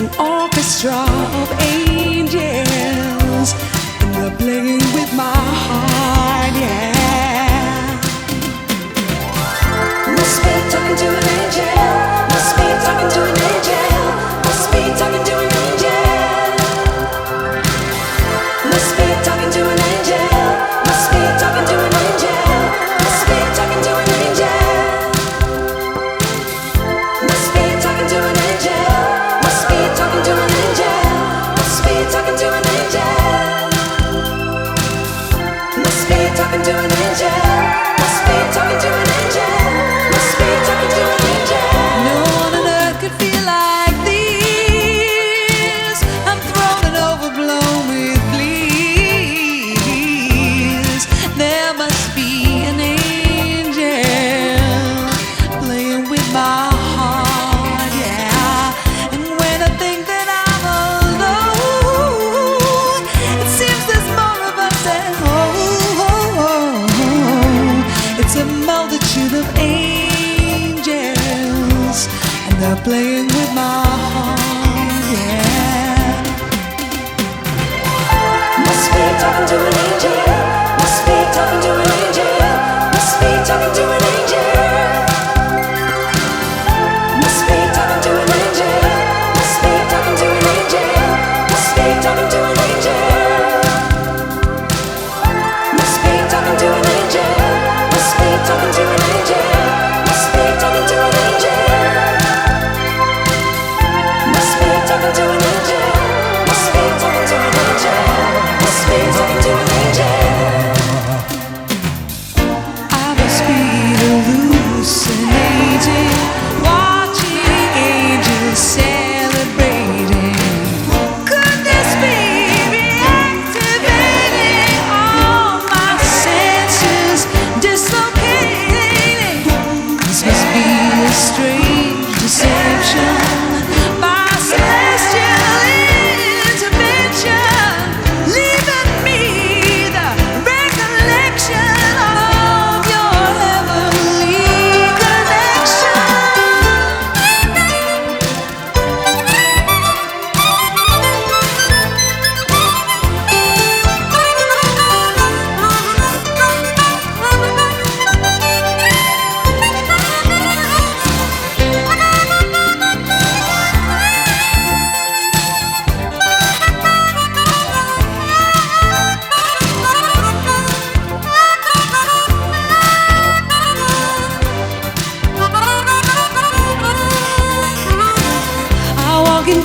an orchestra. do ninja. They're playing with my heart, yeah.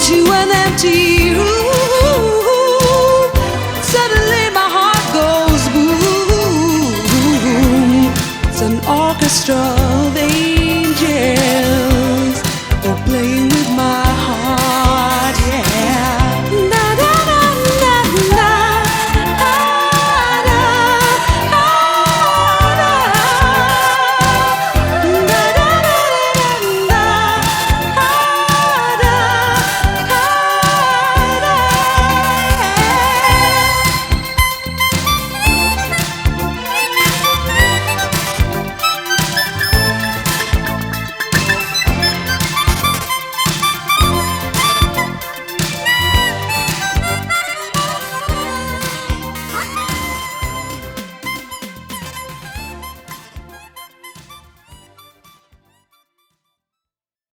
To an empty room. Suddenly my heart goes boom. It's an orchestra.